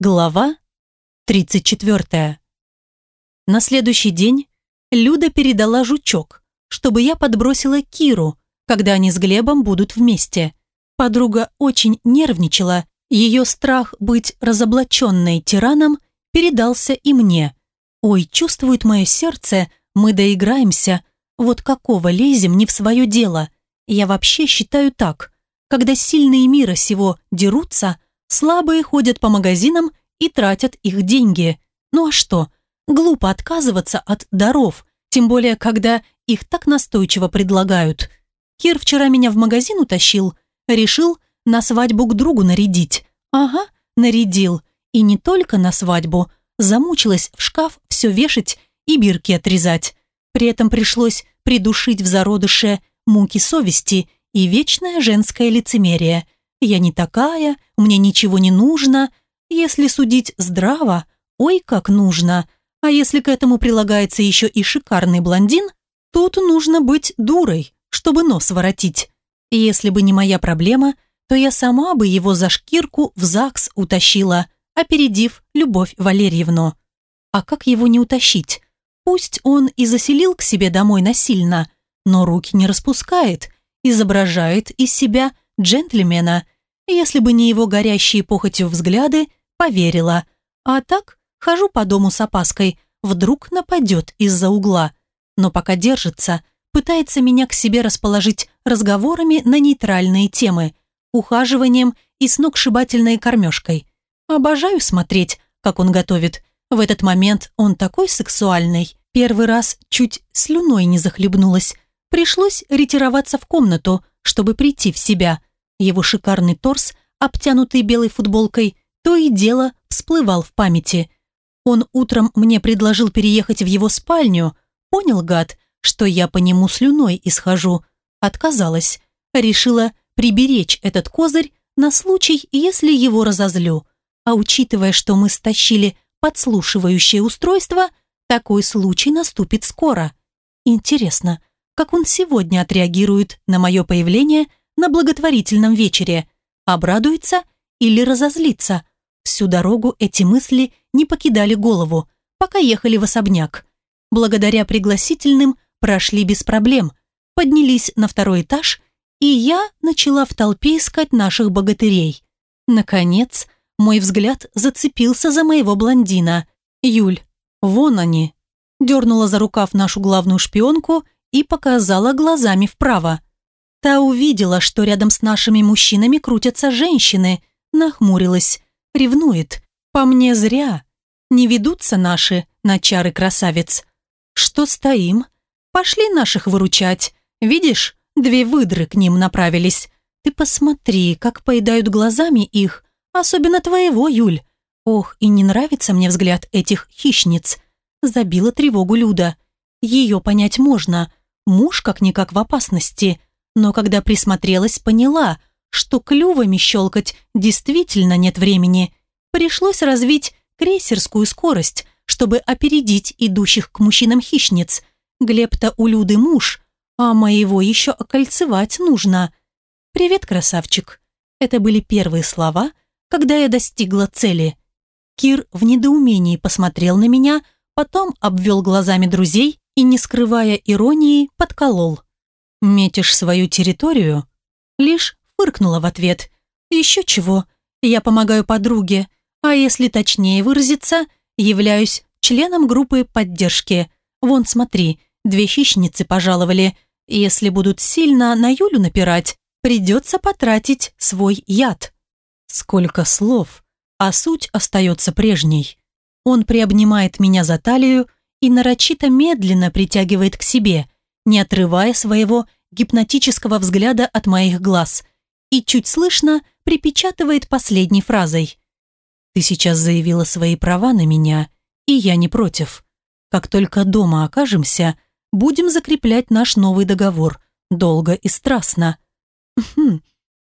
Глава 34. На следующий день Люда передала жучок, чтобы я подбросила Киру, когда они с Глебом будут вместе. Подруга очень нервничала, ее страх быть разоблаченной тираном передался и мне. Ой, чувствует мое сердце, мы доиграемся, вот какого лезем не в свое дело. Я вообще считаю так, когда сильные мира сего дерутся – Слабые ходят по магазинам и тратят их деньги. Ну а что? Глупо отказываться от даров, тем более, когда их так настойчиво предлагают. Кир вчера меня в магазин утащил, решил на свадьбу к другу нарядить. Ага, нарядил. И не только на свадьбу. Замучилась в шкаф все вешать и бирки отрезать. При этом пришлось придушить в зародыше муки совести и вечное женское лицемерие – я не такая, мне ничего не нужно. Если судить здраво, ой, как нужно. А если к этому прилагается еще и шикарный блондин, тут нужно быть дурой, чтобы нос воротить. Если бы не моя проблема, то я сама бы его за шкирку в ЗАГС утащила, опередив Любовь Валерьевну. А как его не утащить? Пусть он и заселил к себе домой насильно, но руки не распускает, изображает из себя джентльмена. Если бы не его горящие похотью взгляды, поверила. А так, хожу по дому с опаской, вдруг нападет из-за угла. Но пока держится, пытается меня к себе расположить разговорами на нейтральные темы, ухаживанием и сногсшибательной кормежкой. Обожаю смотреть, как он готовит. В этот момент он такой сексуальный. Первый раз чуть слюной не захлебнулась. Пришлось ретироваться в комнату, чтобы прийти в себя. Его шикарный торс, обтянутый белой футболкой, то и дело всплывал в памяти. Он утром мне предложил переехать в его спальню. Понял, гад, что я по нему слюной исхожу. Отказалась. Решила приберечь этот козырь на случай, если его разозлю. А учитывая, что мы стащили подслушивающее устройство, такой случай наступит скоро. Интересно, как он сегодня отреагирует на мое появление – на благотворительном вечере. Обрадуется или разозлится? Всю дорогу эти мысли не покидали голову, пока ехали в особняк. Благодаря пригласительным прошли без проблем, поднялись на второй этаж, и я начала в толпе искать наших богатырей. Наконец, мой взгляд зацепился за моего блондина. «Юль, вон они!» Дернула за рукав нашу главную шпионку и показала глазами вправо. Та увидела, что рядом с нашими мужчинами крутятся женщины, нахмурилась, ревнует. По мне зря. Не ведутся наши на чары красавец. Что стоим? Пошли наших выручать. Видишь, две выдры к ним направились. Ты посмотри, как поедают глазами их, особенно твоего, Юль. Ох, и не нравится мне взгляд этих хищниц. Забила тревогу Люда. Ее понять можно. Муж как-никак в опасности но когда присмотрелась, поняла, что клювами щелкать действительно нет времени. Пришлось развить крейсерскую скорость, чтобы опередить идущих к мужчинам хищниц. Глеб-то у Люды муж, а моего еще окольцевать нужно. «Привет, красавчик». Это были первые слова, когда я достигла цели. Кир в недоумении посмотрел на меня, потом обвел глазами друзей и, не скрывая иронии, подколол. «Метишь свою территорию?» Лишь фыркнула в ответ. «Еще чего? Я помогаю подруге, а если точнее выразиться, являюсь членом группы поддержки. Вон, смотри, две хищницы пожаловали. Если будут сильно на Юлю напирать, придется потратить свой яд». Сколько слов, а суть остается прежней. Он приобнимает меня за талию и нарочито медленно притягивает к себе – не отрывая своего гипнотического взгляда от моих глаз, и чуть слышно припечатывает последней фразой. «Ты сейчас заявила свои права на меня, и я не против. Как только дома окажемся, будем закреплять наш новый договор, долго и страстно». «Хм»,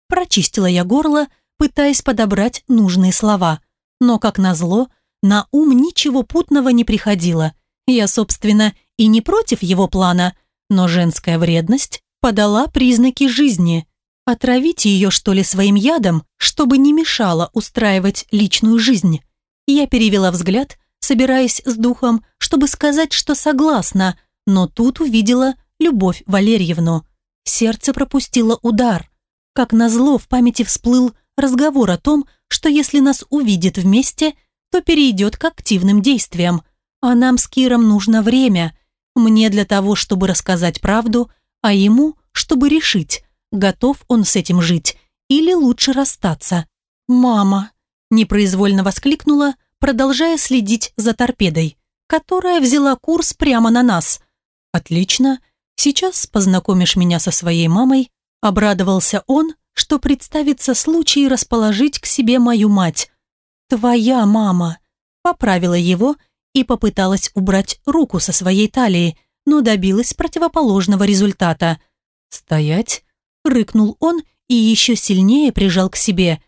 прочистила я горло, пытаясь подобрать нужные слова, но, как назло, на ум ничего путного не приходило. Я, собственно, и не против его плана – но женская вредность подала признаки жизни. Отравить ее, что ли, своим ядом, чтобы не мешало устраивать личную жизнь. Я перевела взгляд, собираясь с духом, чтобы сказать, что согласна, но тут увидела Любовь Валерьевну. Сердце пропустило удар. Как назло в памяти всплыл разговор о том, что если нас увидит вместе, то перейдет к активным действиям. А нам с Киром нужно время. Мне для того, чтобы рассказать правду, а ему, чтобы решить, готов он с этим жить или лучше расстаться. «Мама!» – непроизвольно воскликнула, продолжая следить за торпедой, которая взяла курс прямо на нас. «Отлично, сейчас познакомишь меня со своей мамой», – обрадовался он, что представится случай расположить к себе мою мать. «Твоя мама», – поправила его и попыталась убрать руку со своей талии, но добилась противоположного результата. «Стоять!» – рыкнул он и еще сильнее прижал к себе.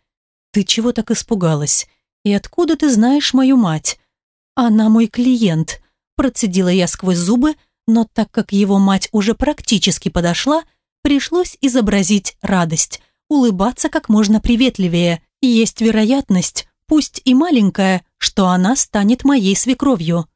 «Ты чего так испугалась? И откуда ты знаешь мою мать?» «Она мой клиент», – процедила я сквозь зубы, но так как его мать уже практически подошла, пришлось изобразить радость, улыбаться как можно приветливее. Есть вероятность, пусть и маленькая, что она станет моей свекровью.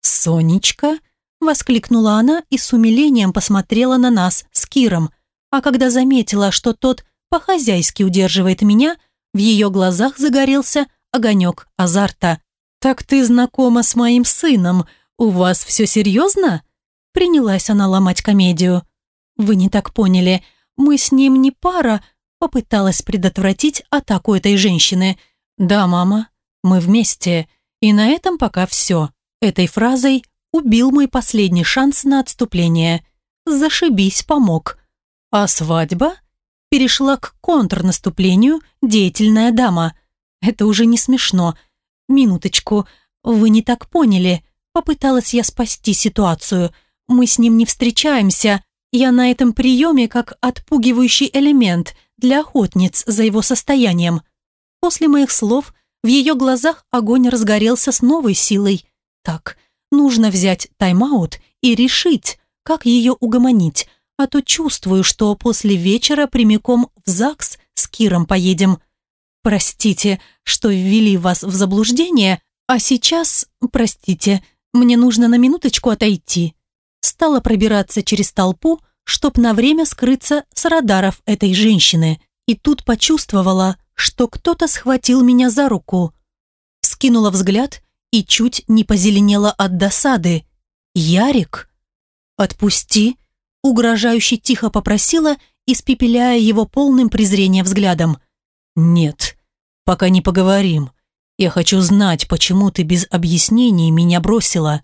«Сонечка?» – воскликнула она и с умилением посмотрела на нас с Киром, а когда заметила, что тот по-хозяйски удерживает меня, в ее глазах загорелся огонек азарта. «Так ты знакома с моим сыном? У вас все серьезно?» Принялась она ломать комедию. «Вы не так поняли. Мы с ним не пара», попыталась предотвратить атаку этой женщины. «Да, мама, мы вместе, и на этом пока все». Этой фразой убил мой последний шанс на отступление. «Зашибись, помог». «А свадьба?» перешла к контрнаступлению деятельная дама. Это уже не смешно. Минуточку, вы не так поняли. Попыталась я спасти ситуацию. Мы с ним не встречаемся. Я на этом приеме как отпугивающий элемент для охотниц за его состоянием. После моих слов в ее глазах огонь разгорелся с новой силой. Так, нужно взять тайм-аут и решить, как ее угомонить, а то чувствую, что после вечера прямиком в ЗАГС с Киром поедем. Простите, что ввели вас в заблуждение, а сейчас, простите, мне нужно на минуточку отойти. Стала пробираться через толпу, чтоб на время скрыться с радаров этой женщины. И тут почувствовала, что кто-то схватил меня за руку. Скинула взгляд и чуть не позеленела от досады. «Ярик?» «Отпусти!» угрожающе тихо попросила, испепеляя его полным презрением взглядом. «Нет, пока не поговорим. Я хочу знать, почему ты без объяснений меня бросила».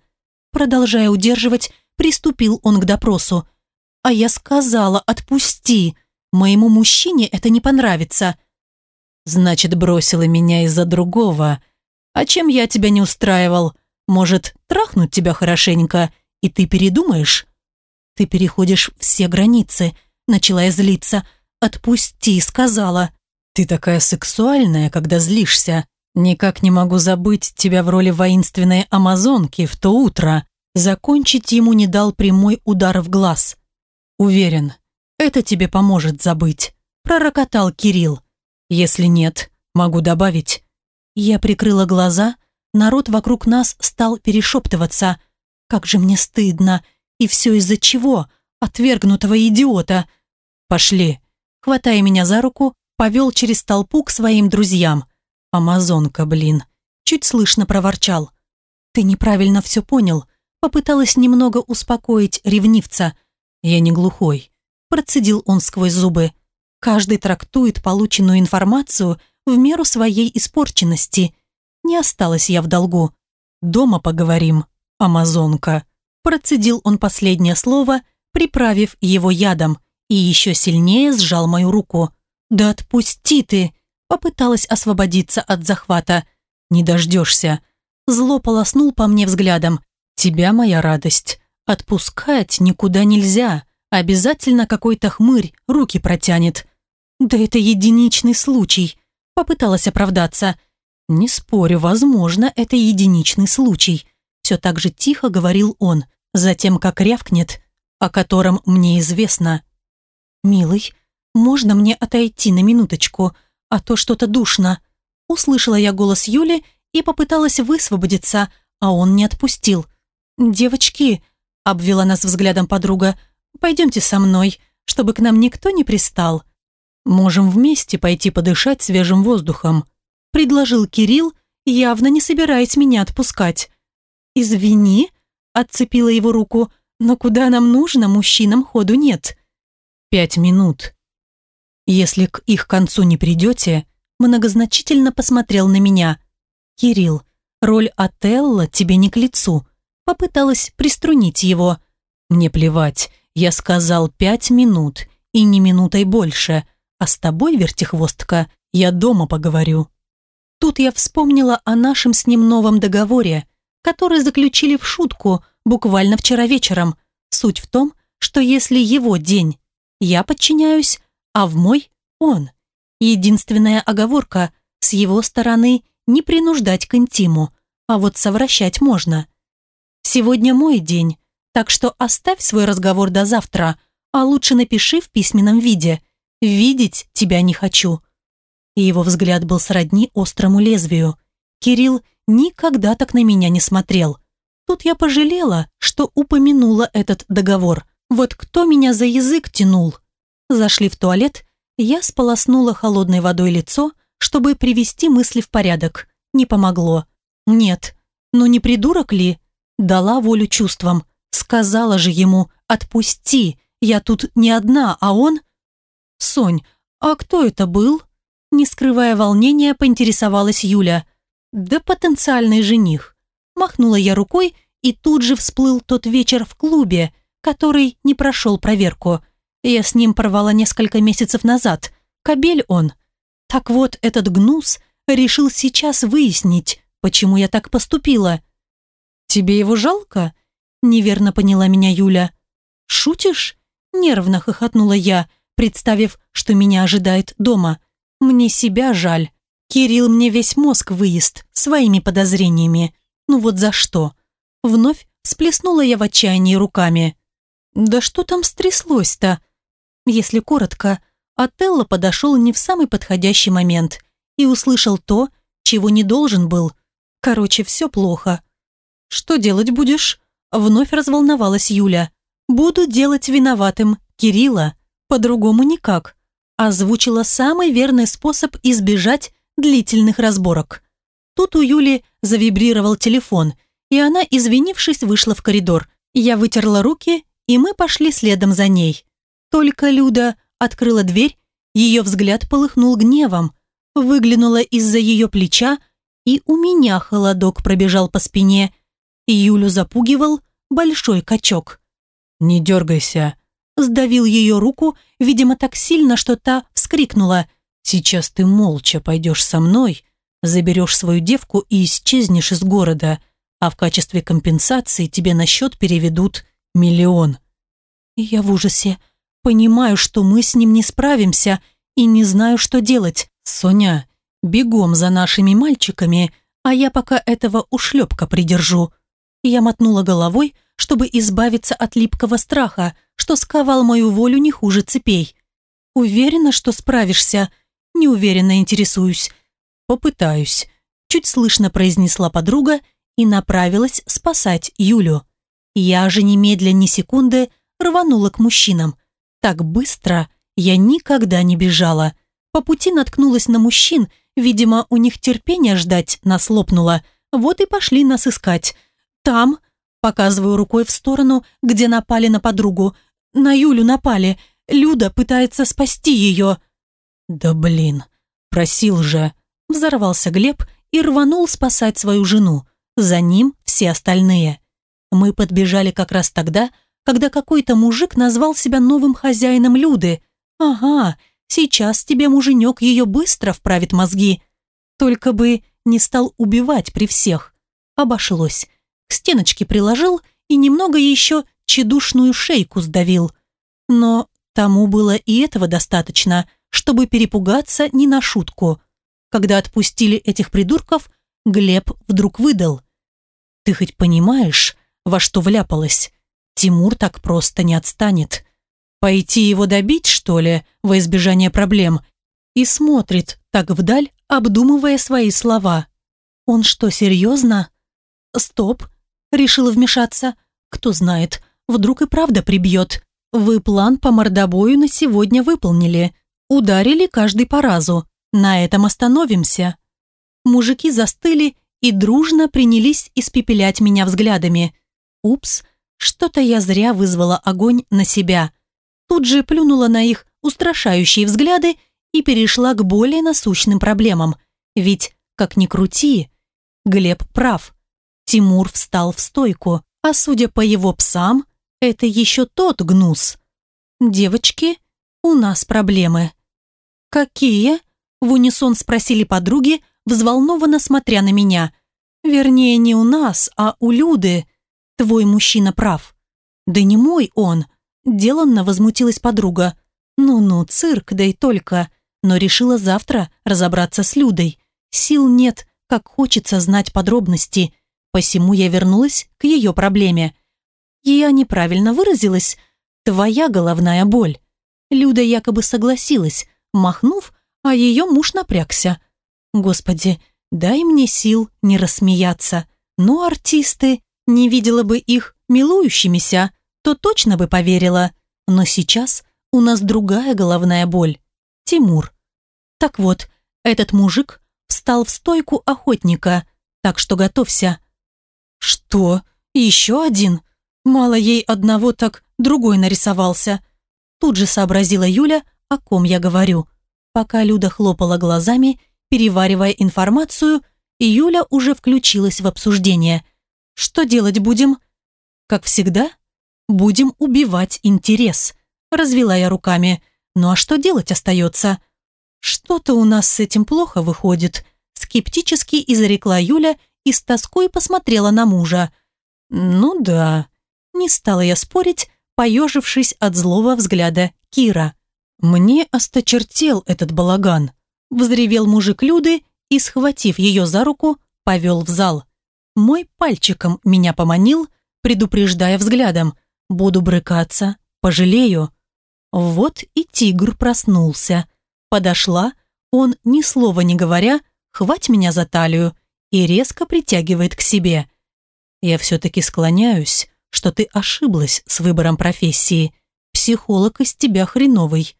Продолжая удерживать, приступил он к допросу. «А я сказала, отпусти. Моему мужчине это не понравится». «Значит, бросила меня из-за другого. А чем я тебя не устраивал? Может, трахнуть тебя хорошенько, и ты передумаешь?» «Ты переходишь все границы», — начала я злиться. «Отпусти», — сказала. «Ты такая сексуальная, когда злишься. Никак не могу забыть тебя в роли воинственной амазонки в то утро». Закончить ему не дал прямой удар в глаз. «Уверен, это тебе поможет забыть», — пророкотал Кирилл. «Если нет, могу добавить». Я прикрыла глаза, народ вокруг нас стал перешептываться. «Как же мне стыдно!» И все из-за чего? Отвергнутого идиота. Пошли. Хватая меня за руку, повел через толпу к своим друзьям. Амазонка, блин. Чуть слышно проворчал. Ты неправильно все понял. Попыталась немного успокоить ревнивца. Я не глухой. Процедил он сквозь зубы. Каждый трактует полученную информацию в меру своей испорченности. Не осталась я в долгу. Дома поговорим, амазонка. Процедил он последнее слово, приправив его ядом, и еще сильнее сжал мою руку. «Да отпусти ты!» Попыталась освободиться от захвата. «Не дождешься!» Зло полоснул по мне взглядом. «Тебя моя радость. Отпускать никуда нельзя. Обязательно какой-то хмырь руки протянет». «Да это единичный случай», попыталась оправдаться. «Не спорю, возможно, это единичный случай все так же тихо говорил он, затем как рявкнет, о котором мне известно. «Милый, можно мне отойти на минуточку, а то что-то душно?» Услышала я голос Юли и попыталась высвободиться, а он не отпустил. «Девочки», — обвела нас взглядом подруга, — «пойдемте со мной, чтобы к нам никто не пристал». «Можем вместе пойти подышать свежим воздухом», — предложил Кирилл, явно не собираясь меня отпускать. «Извини», — отцепила его руку, — «но куда нам нужно, мужчинам ходу нет». «Пять минут. Если к их концу не придете, многозначительно посмотрел на меня. «Кирилл, роль Отелла тебе не к лицу». Попыталась приструнить его. «Мне плевать, я сказал пять минут, и не минутой больше, а с тобой, вертихвостка, я дома поговорю». Тут я вспомнила о нашем с ним новом договоре, который заключили в шутку буквально вчера вечером. Суть в том, что если его день, я подчиняюсь, а в мой – он. Единственная оговорка – с его стороны не принуждать к интиму, а вот совращать можно. Сегодня мой день, так что оставь свой разговор до завтра, а лучше напиши в письменном виде. Видеть тебя не хочу. И его взгляд был сродни острому лезвию. Кирилл никогда так на меня не смотрел. Тут я пожалела, что упомянула этот договор. Вот кто меня за язык тянул? Зашли в туалет я сполоснула холодной водой лицо, чтобы привести мысли в порядок. Не помогло. Нет, ну не придурок ли? Дала волю чувствам. Сказала же ему «отпусти, я тут не одна, а он...» «Сонь, а кто это был?» Не скрывая волнения, поинтересовалась Юля. «Да потенциальный жених». Махнула я рукой, и тут же всплыл тот вечер в клубе, который не прошел проверку. Я с ним порвала несколько месяцев назад. Кобель он. Так вот, этот гнус решил сейчас выяснить, почему я так поступила. «Тебе его жалко?» – неверно поняла меня Юля. «Шутишь?» – нервно хохотнула я, представив, что меня ожидает дома. «Мне себя жаль. Кирилл мне весь мозг выест своими подозрениями. Ну вот за что?» Вновь всплеснула я в отчаянии руками. «Да что там стряслось-то?» Если коротко, Отелло подошел не в самый подходящий момент и услышал то, чего не должен был. Короче, все плохо. «Что делать будешь?» Вновь разволновалась Юля. «Буду делать виноватым Кирилла. По-другому никак». Озвучила самый верный способ избежать длительных разборок. Тут у Юли завибрировал телефон, и она, извинившись, вышла в коридор. Я вытерла руки, и мы пошли следом за ней. Только Люда открыла дверь, ее взгляд полыхнул гневом, выглянула из-за ее плеча, и у меня холодок пробежал по спине. Юлю запугивал большой качок. «Не дергайся», – сдавил ее руку, видимо, так сильно, что та вскрикнула. «Сейчас ты молча пойдешь со мной, заберешь свою девку и исчезнешь из города, а в качестве компенсации тебе на счет переведут миллион». Я в ужасе. Понимаю, что мы с ним не справимся и не знаю, что делать. Соня, бегом за нашими мальчиками, а я пока этого ушлепка придержу. Я мотнула головой, чтобы избавиться от липкого страха, что сковал мою волю не хуже цепей. Уверена, что справишься? Неуверенно интересуюсь. Попытаюсь. Чуть слышно произнесла подруга и направилась спасать Юлю. Я же немедля ни секунды рванула к мужчинам. Так быстро я никогда не бежала. По пути наткнулась на мужчин, видимо, у них терпение ждать нас лопнуло. Вот и пошли нас искать. Там, показываю рукой в сторону, где напали на подругу. На Юлю напали. Люда пытается спасти ее. Да блин, просил же. Взорвался Глеб и рванул спасать свою жену. За ним все остальные. Мы подбежали как раз тогда, когда какой-то мужик назвал себя новым хозяином Люды. Ага, сейчас тебе муженек ее быстро вправит мозги. Только бы не стал убивать при всех. Обошлось. К стеночке приложил и немного еще чедушную шейку сдавил. Но тому было и этого достаточно, чтобы перепугаться не на шутку. Когда отпустили этих придурков, Глеб вдруг выдал. «Ты хоть понимаешь, во что вляпалась? Тимур так просто не отстанет. Пойти его добить, что ли, во избежание проблем? И смотрит так вдаль, обдумывая свои слова. Он что, серьезно? Стоп, решила вмешаться. Кто знает, вдруг и правда прибьет. Вы план по мордобою на сегодня выполнили. Ударили каждый по разу. На этом остановимся. Мужики застыли и дружно принялись испепелять меня взглядами. Упс, что-то я зря вызвала огонь на себя. Тут же плюнула на их устрашающие взгляды и перешла к более насущным проблемам. Ведь, как ни крути, Глеб прав. Тимур встал в стойку, а судя по его псам, это еще тот гнус. «Девочки, у нас проблемы». «Какие?» – в унисон спросили подруги, взволнованно смотря на меня. «Вернее, не у нас, а у Люды. Твой мужчина прав». «Да не мой он», – деланно возмутилась подруга. «Ну-ну, цирк, да и только». Но решила завтра разобраться с Людой. Сил нет, как хочется знать подробности. Посему я вернулась к ее проблеме. Я неправильно выразилась. Твоя головная боль. Люда якобы согласилась, махнув, а ее муж напрягся. Господи, дай мне сил не рассмеяться. Но артисты, не видела бы их милующимися, то точно бы поверила. Но сейчас у нас другая головная боль. Тимур. Так вот, этот мужик встал в стойку охотника, так что готовься. Что? Еще один? Мало ей одного, так другой нарисовался. Тут же сообразила Юля, о ком я говорю. Пока Люда хлопала глазами, переваривая информацию, Юля уже включилась в обсуждение. Что делать будем? Как всегда, будем убивать интерес. Развела я руками. Ну а что делать остается? Что-то у нас с этим плохо выходит. Скептически изрекла Юля и с тоской посмотрела на мужа. Ну да, не стала я спорить, поежившись от злого взгляда Кира. «Мне осточертел этот балаган», – взревел мужик Люды и, схватив ее за руку, повел в зал. Мой пальчиком меня поманил, предупреждая взглядом. «Буду брыкаться, пожалею». Вот и тигр проснулся. Подошла, он, ни слова не говоря, хвать меня за талию и резко притягивает к себе. Я все-таки склоняюсь, что ты ошиблась с выбором профессии. Психолог из тебя хреновый.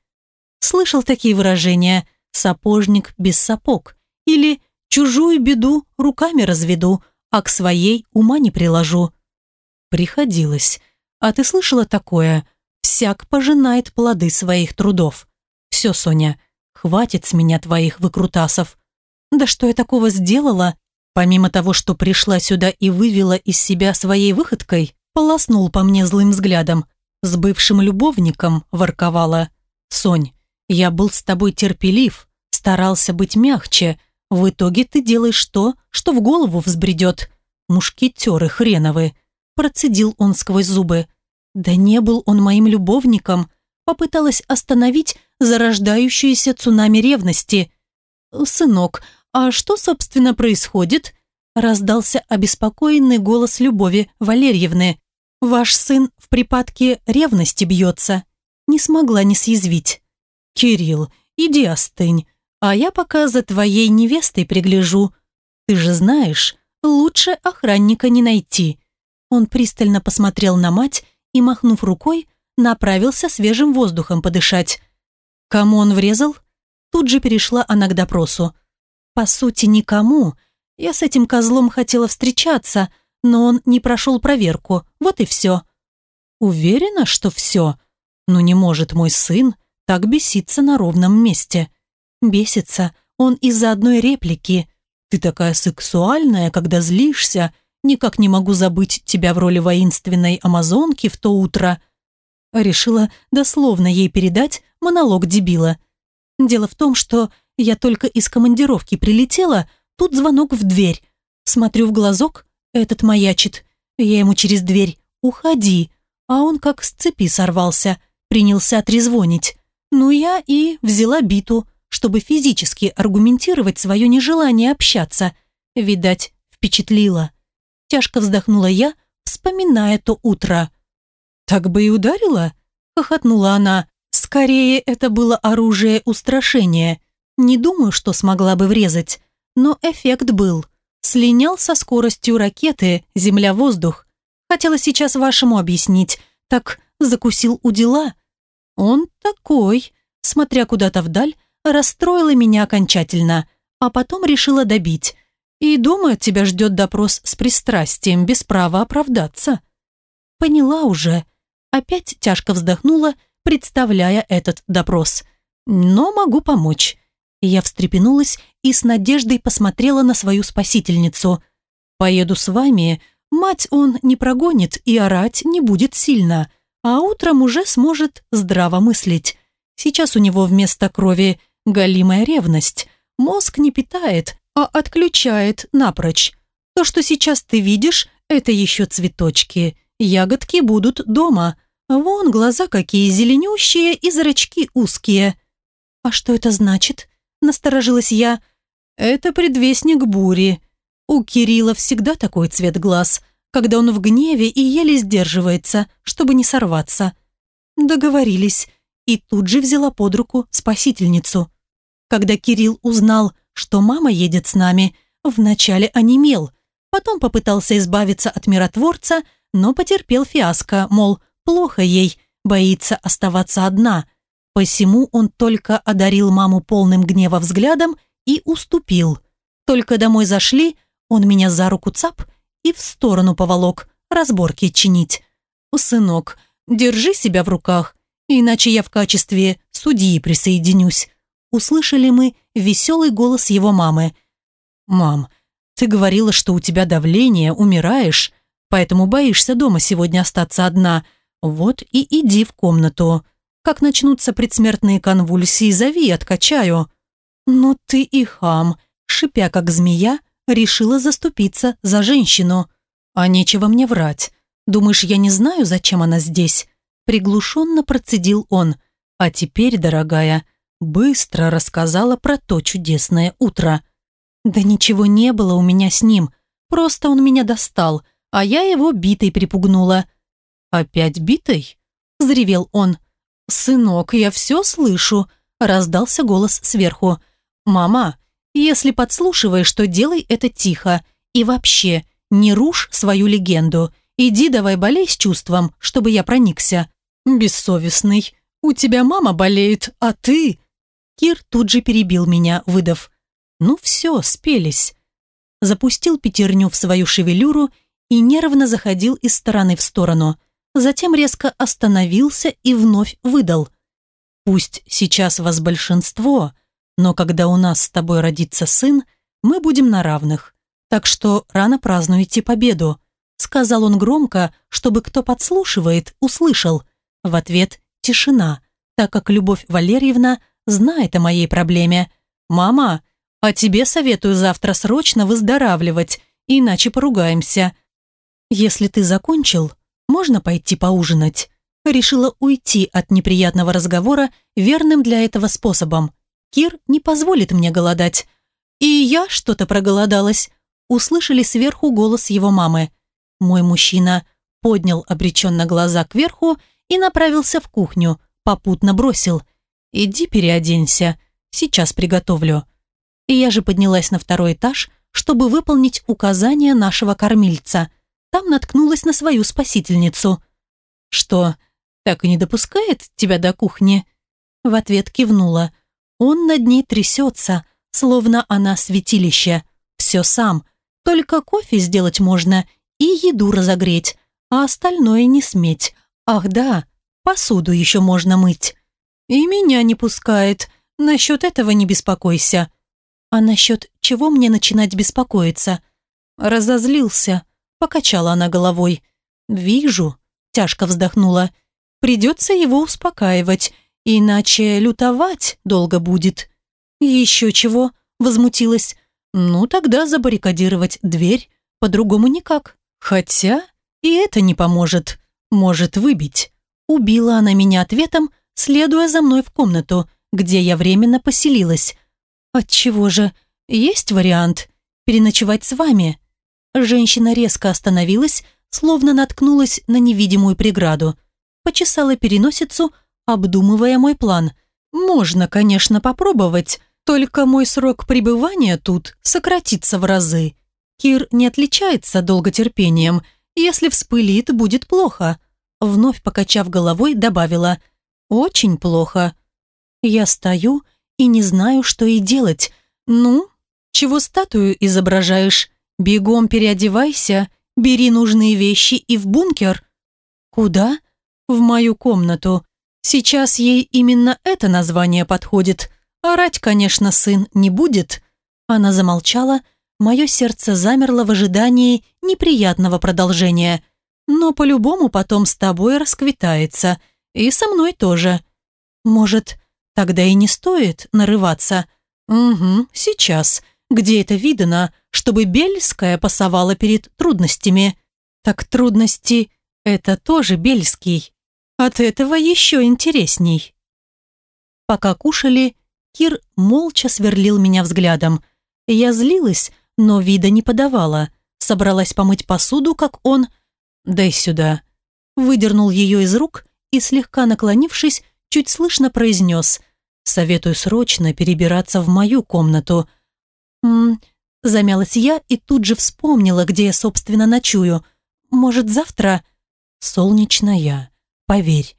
Слышал такие выражения «сапожник без сапог» или «чужую беду руками разведу, а к своей ума не приложу». Приходилось. А ты слышала такое? Всяк пожинает плоды своих трудов. Все, Соня, хватит с меня твоих выкрутасов. Да что я такого сделала? Помимо того, что пришла сюда и вывела из себя своей выходкой, полоснул по мне злым взглядом. С бывшим любовником ворковала. «Сонь, я был с тобой терпелив, старался быть мягче. В итоге ты делаешь то, что в голову взбредет. Мушкетеры хреновы!» Процедил он сквозь зубы. «Да не был он моим любовником!» Попыталась остановить зарождающуюся цунами ревности. «Сынок, а что, собственно, происходит?» раздался обеспокоенный голос Любови Валерьевны. «Ваш сын в припадке ревности бьется». Не смогла не съязвить. «Кирилл, иди остынь, а я пока за твоей невестой пригляжу. Ты же знаешь, лучше охранника не найти». Он пристально посмотрел на мать и, махнув рукой, направился свежим воздухом подышать. Кому он врезал? Тут же перешла она к допросу. По сути, никому, я с этим козлом хотела встречаться, но он не прошел проверку, вот и все. Уверена, что все? Но не может мой сын так беситься на ровном месте. Бесится он из-за одной реплики. Ты такая сексуальная, когда злишься. Никак не могу забыть тебя в роли воинственной амазонки в то утро. Решила дословно ей передать монолог дебила. Дело в том, что я только из командировки прилетела, Тут звонок в дверь. Смотрю в глазок, этот маячит. Я ему через дверь «Уходи», а он как с цепи сорвался, принялся отрезвонить. Ну я и взяла биту, чтобы физически аргументировать свое нежелание общаться. Видать, впечатлила. Тяжко вздохнула я, вспоминая то утро. «Так бы и ударила?» – хохотнула она. «Скорее, это было оружие устрашения. Не думаю, что смогла бы врезать но эффект был. Слинял со скоростью ракеты земля-воздух. Хотела сейчас вашему объяснить, так закусил у дела. Он такой, смотря куда-то вдаль, расстроила меня окончательно, а потом решила добить. И дома тебя ждет допрос с пристрастием, без права оправдаться. Поняла уже. Опять тяжко вздохнула, представляя этот допрос. Но могу помочь. Я встрепенулась и с надеждой посмотрела на свою спасительницу. «Поеду с вами, мать он не прогонит и орать не будет сильно, а утром уже сможет здраво мыслить. Сейчас у него вместо крови галимая ревность. Мозг не питает, а отключает напрочь. То, что сейчас ты видишь, это еще цветочки. Ягодки будут дома. Вон глаза какие зеленющие и зрачки узкие. А что это значит? Насторожилась я. Это предвестник бури. У Кирилла всегда такой цвет глаз, когда он в гневе и еле сдерживается, чтобы не сорваться. Договорились. И тут же взяла под руку спасительницу. Когда Кирилл узнал, что мама едет с нами, вначале онемел, потом попытался избавиться от миротворца, но потерпел фиаско, мол, плохо ей, боится оставаться одна. Посему он только одарил маму полным гнева взглядом и уступил. Только домой зашли, он меня за руку цап и в сторону поволок, разборки чинить. «Сынок, держи себя в руках, иначе я в качестве судьи присоединюсь», услышали мы веселый голос его мамы. «Мам, ты говорила, что у тебя давление, умираешь, поэтому боишься дома сегодня остаться одна. Вот и иди в комнату. Как начнутся предсмертные конвульсии, зови, откачаю». «Ну ты и хам», шипя как змея, решила заступиться за женщину. «А нечего мне врать. Думаешь, я не знаю, зачем она здесь?» Приглушенно процедил он. «А теперь, дорогая, быстро рассказала про то чудесное утро. Да ничего не было у меня с ним, просто он меня достал, а я его битой припугнула. «Опять битой?» – взревел он. «Сынок, я все слышу», – раздался голос сверху. «Мама, если подслушиваешь, то делай это тихо. И вообще, не рушь свою легенду. Иди давай болей с чувством, чтобы я проникся». «Бессовестный, у тебя мама болеет, а ты...» Кир тут же перебил меня, выдав. «Ну все, спелись». Запустил пятерню в свою шевелюру и нервно заходил из стороны в сторону. Затем резко остановился и вновь выдал. «Пусть сейчас вас большинство, но когда у нас с тобой родится сын, мы будем на равных. Так что рано празднуйте победу», сказал он громко, чтобы кто подслушивает, услышал. В ответ тишина, так как Любовь Валерьевна знает о моей проблеме. «Мама, а тебе советую завтра срочно выздоравливать, иначе поругаемся». «Если ты закончил, можно пойти поужинать?» Решила уйти от неприятного разговора верным для этого способом. Кир не позволит мне голодать. «И я что-то проголодалась», услышали сверху голос его мамы. Мой мужчина поднял обреченно глаза кверху и направился в кухню, попутно бросил. «Иди переоденься, сейчас приготовлю». И я же поднялась на второй этаж, чтобы выполнить указания нашего кормильца. Там наткнулась на свою спасительницу. «Что, так и не допускает тебя до кухни?» В ответ кивнула. Он над ней трясется, словно она святилище. Все сам. Только кофе сделать можно и еду разогреть, а остальное не сметь. Ах да, посуду еще можно мыть. И меня не пускает. Насчет этого не беспокойся. А насчет чего мне начинать беспокоиться? Разозлился. Покачала она головой. Вижу. Тяжко вздохнула. Придется его успокаивать, иначе лютовать долго будет. Еще чего? Возмутилась. Ну, тогда забаррикадировать дверь. По-другому никак. Хотя и это не поможет. Может выбить. Убила она меня ответом, следуя за мной в комнату, где я временно поселилась. Отчего же? Есть вариант переночевать с вами? Женщина резко остановилась, словно наткнулась на невидимую преграду. Почесала переносицу, обдумывая мой план. Можно, конечно, попробовать, только мой срок пребывания тут сократится в разы. Кир не отличается долготерпением. Если вспылит, будет плохо. Вновь покачав головой, добавила «Очень плохо». Я стою и не знаю, что и делать. Ну, чего статую изображаешь? Бегом переодевайся, бери нужные вещи и в бункер. Куда? В мою комнату. Сейчас ей именно это название подходит. Орать, конечно, сын не будет. Она замолчала, мое сердце замерло в ожидании неприятного продолжения. Но по-любому потом с тобой расквитается. И со мной тоже. Может, тогда и не стоит нарываться? Угу, сейчас. Где это видано, чтобы Бельская пасовала перед трудностями? Так трудности – это тоже Бельский. От этого еще интересней. Пока кушали, Кир молча сверлил меня взглядом. Я злилась, но вида не подавала. Собралась помыть посуду, как он. «Дай сюда». Выдернул ее из рук и, слегка наклонившись, чуть слышно произнес. «Советую срочно перебираться в мою комнату». «М-м...» Замялась я и тут же вспомнила, где я, собственно, ночую. «Может, завтра?» «Солнечная». Поверь,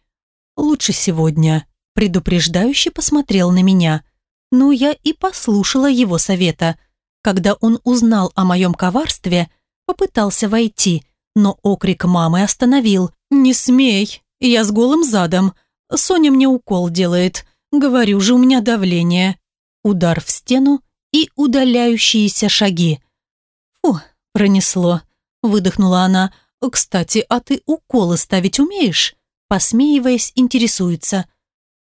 лучше сегодня. Предупреждающе посмотрел на меня. Ну, я и послушала его совета. Когда он узнал о моем коварстве, попытался войти, но окрик мамы остановил. «Не смей, я с голым задом. Соня мне укол делает. Говорю же, у меня давление». Удар в стену и удаляющиеся шаги. «Фу, пронесло», — выдохнула она. «Кстати, а ты уколы ставить умеешь?» посмеиваясь, интересуется.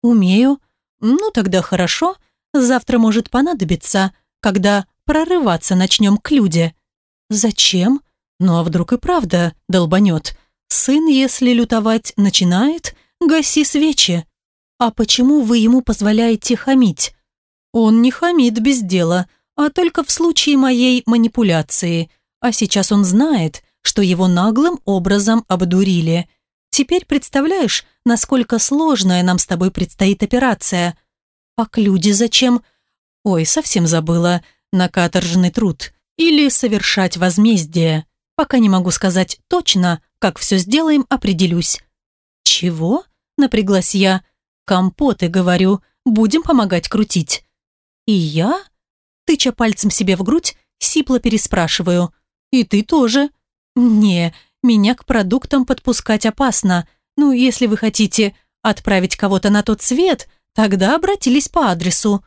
«Умею. Ну, тогда хорошо. Завтра может понадобиться, когда прорываться начнем к Люде». «Зачем? Ну, а вдруг и правда долбанет? Сын, если лютовать начинает, гаси свечи. А почему вы ему позволяете хамить?» «Он не хамит без дела, а только в случае моей манипуляции. А сейчас он знает, что его наглым образом обдурили. Теперь представляешь, насколько сложная нам с тобой предстоит операция. А к люди зачем? Ой, совсем забыла. На каторжный труд. Или совершать возмездие. Пока не могу сказать точно, как все сделаем, определюсь. Чего? Напряглась я. Компоты, говорю, будем помогать крутить. И я? Тыча пальцем себе в грудь, сипло переспрашиваю. И ты тоже. Не, меня к продуктам подпускать опасно. Ну, если вы хотите отправить кого-то на тот свет, тогда обратились по адресу.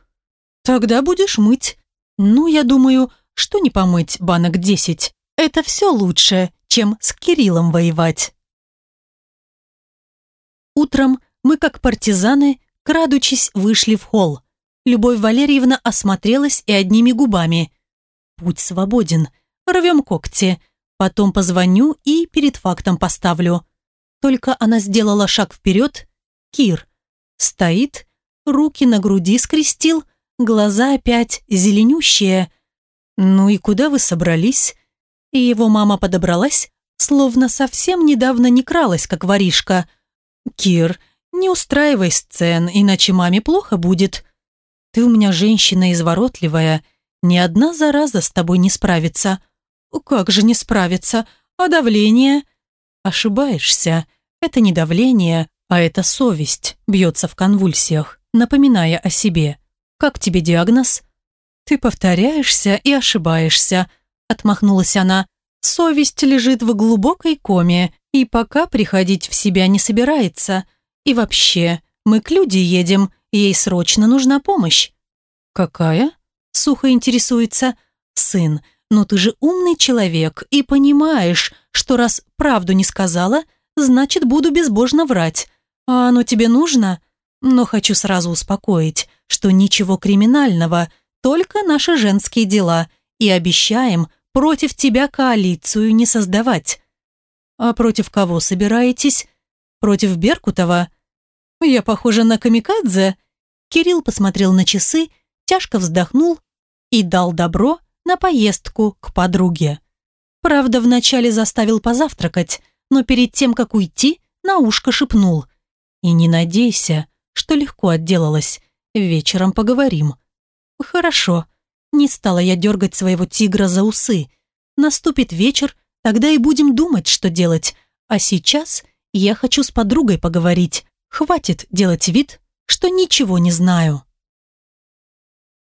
Тогда будешь мыть. Ну, я думаю, что не помыть банок десять. Это все лучше, чем с Кириллом воевать. Утром мы, как партизаны, крадучись, вышли в холл. Любовь Валерьевна осмотрелась и одними губами. «Путь свободен. Рвем когти. Потом позвоню и перед фактом поставлю. Только она сделала шаг вперед. Кир. Стоит, руки на груди скрестил, глаза опять зеленющие. «Ну и куда вы собрались?» И его мама подобралась, словно совсем недавно не кралась, как воришка. «Кир, не устраивай сцен, иначе маме плохо будет. Ты у меня женщина изворотливая, ни одна зараза с тобой не справится. «Как же не справиться? А давление?» «Ошибаешься. Это не давление, а это совесть бьется в конвульсиях, напоминая о себе. Как тебе диагноз?» «Ты повторяешься и ошибаешься», — отмахнулась она. «Совесть лежит в глубокой коме и пока приходить в себя не собирается. И вообще, мы к люди едем, ей срочно нужна помощь». «Какая?» — сухо интересуется. «Сын, но ты же умный человек и понимаешь, что раз правду не сказала, значит, буду безбожно врать. А оно тебе нужно? Но хочу сразу успокоить, что ничего криминального, только наши женские дела, и обещаем против тебя коалицию не создавать. А против кого собираетесь? Против Беркутова? Я похожа на камикадзе? Кирилл посмотрел на часы, тяжко вздохнул и дал добро на поездку к подруге. Правда, вначале заставил позавтракать, но перед тем, как уйти, на ушко шепнул. «И не надейся, что легко отделалась. Вечером поговорим». «Хорошо». Не стала я дергать своего тигра за усы. Наступит вечер, тогда и будем думать, что делать. А сейчас я хочу с подругой поговорить. Хватит делать вид, что ничего не знаю.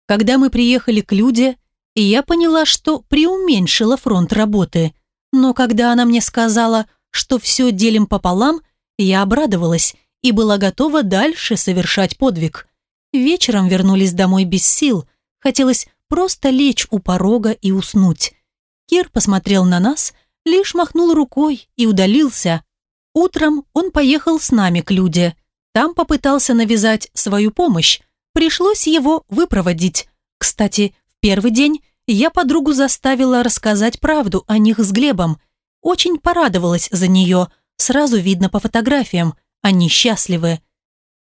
Когда мы приехали к Люде, я поняла, что преуменьшила фронт работы. Но когда она мне сказала, что все делим пополам, я обрадовалась и была готова дальше совершать подвиг. Вечером вернулись домой без сил. Хотелось просто лечь у порога и уснуть. Кир посмотрел на нас, лишь махнул рукой и удалился. Утром он поехал с нами к Люде. Там попытался навязать свою помощь. Пришлось его выпроводить. Кстати, в первый день я подругу заставила рассказать правду о них с Глебом. Очень порадовалась за нее. Сразу видно по фотографиям. Они счастливы.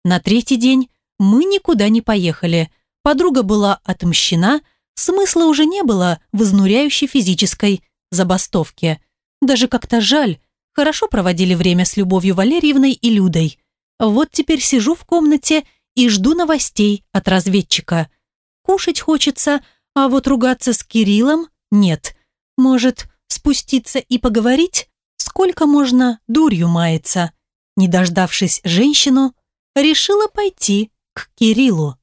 На третий день мы никуда не поехали. Подруга была отмщена, смысла уже не было в изнуряющей физической забастовке. Даже как-то жаль, хорошо проводили время с Любовью Валерьевной и Людой. Вот теперь сижу в комнате и жду новостей от разведчика. Кушать хочется, а вот ругаться с Кириллом нет. Может, спуститься и поговорить? Сколько можно дурью маяться? Не дождавшись женщину, решила пойти к Кириллу.